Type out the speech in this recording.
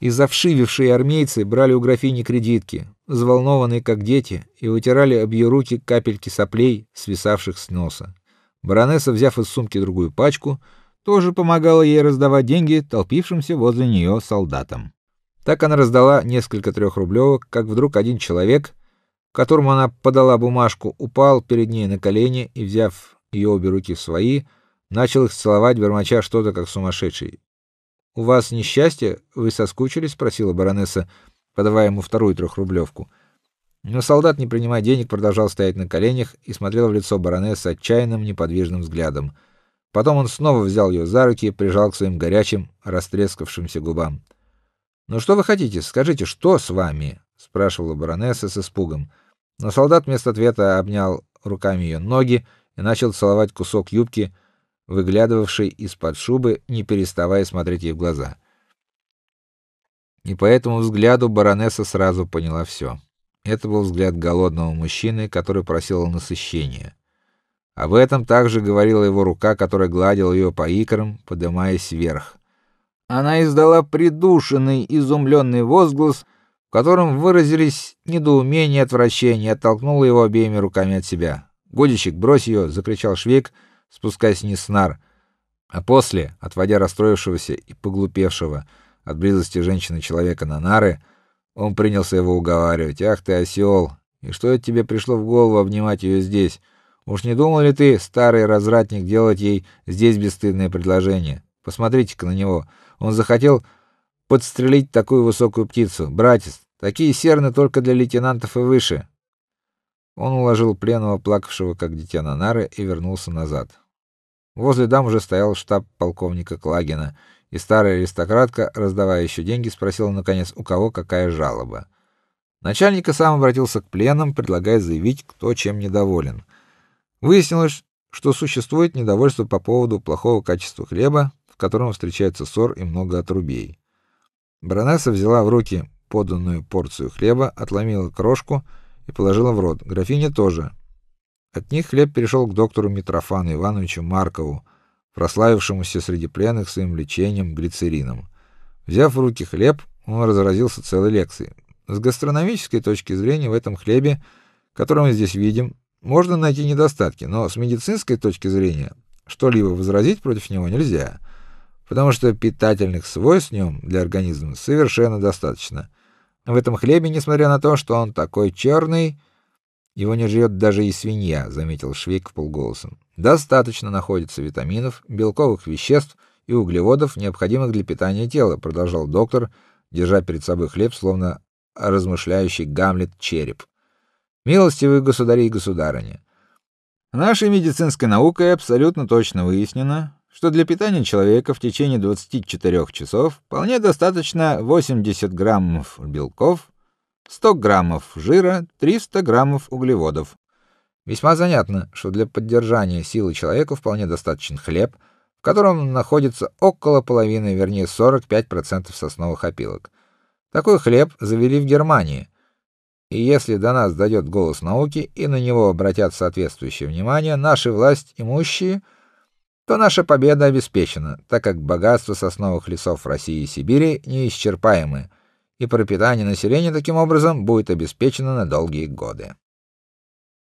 И завшивившие армейцы брали у графини кредитки, взволнованные как дети, и вытирали об ее руки капельки соплей, свисавших с носа. Баронесса, взяв из сумки другую пачку, тоже помогала ей раздавать деньги толпившимся возле нее солдатам. Так она раздала несколько трехрублевок, как вдруг один человек, которому она подала бумажку, упал перед ней на колени и, взяв ее обе руки в свои, начал их целовать, бормоча что-то как сумасшедший. У вас несчастье? Вы соскучились? спросила баронесса, подавая ему вторую трехрублевку. Но солдат, не принимая денег, продолжал стоять на коленях и смотрел в лицо баронессы отчаянным, неподвижным взглядом. Потом он снова взял ее за руки и прижал к своим горячим, растрескавшимся губам. "Ну что вы хотите? Скажите, что с вами?" спрашивала баронесса с испугом. Но солдат вместо ответа обнял руками ее ноги и начал целовать кусок юбки, выглядывавший из-под шубы, не переставая смотреть ей в глаза. И по этому взгляду баронесса сразу поняла все. Это был взгляд голодного мужчины, который просил насыщения. Об этом также говорила его рука, которая гладила ее по икрам, поднимаясь вверх. Она издала придушенный, изумленный возглас, в котором выразились недоумение и отвращение, оттолкнула его обеими руками от себя. "Годичек, брось ее!» — закричал Швейк, спускаясь вниз с нар. А после, отводя расстроившегося и поглупевшего от близости женщины человека на нары, он принялся его уговаривать: "Ах ты осел! И что это тебе пришло в голову обнимать ее здесь? Уж не думал ли ты, старый развратник, делать ей здесь бесстыдное предложение? Посмотрите-ка на него. Он захотел подстрелить такую высокую птицу. Братец, такие серны только для лейтенантов и выше. Он уложил пленного, плакавшего как дитя на нары, и вернулся назад. Возле дам уже стоял штаб полковника Клагина, и старая аристократка, раздавая еще деньги, спросила наконец, у кого какая жалоба. Начальник сам обратился к пленным, предлагая заявить, кто чем недоволен. Выяснилось, что существует недовольство по поводу плохого качества хлеба, в котором встречается ссор и много отрубей. Баронесса взяла в руки поданную порцию хлеба, отломила крошку и положила в рот. Графиня тоже. От них хлеб перешел к доктору Митрофану Ивановичу Маркову, прославившемуся среди пленных своим лечением глицерином. Взяв в руки хлеб, он разразился целой лекцией. С гастрономической точки зрения в этом хлебе, который мы здесь видим, можно найти недостатки, но с медицинской точки зрения что-либо возразить против него нельзя, потому что питательных свойств в нем для организма совершенно достаточно. В этом хлебе, несмотря на то, что он такой черный, его не жрет даже и свинья, заметил Швейк вполголоса. Достаточно находится витаминов, белковых веществ и углеводов, необходимых для питания тела, продолжал доктор, держа перед собой хлеб, словно размышляющий Гамлет череп. Милостивые государи и государыни, нашей медицинской наукой абсолютно точно выяснено, что для питания человека в течение 24 часов вполне достаточно 80 граммов белков, 100 граммов жира, 300 граммов углеводов. Весьма занятно, что для поддержания силы человека вполне достаточен хлеб, в котором находится около половины, вернее 45% сосновых опилок. Такой хлеб завели в Германии. И если до нас дойдет голос науки и на него обратят соответствующее внимание, наши власть имущие – то наша победа обеспечена, так как богатства сосновых лесов России и Сибири неисчерпаемы, и пропитание населения таким образом будет обеспечено на долгие годы.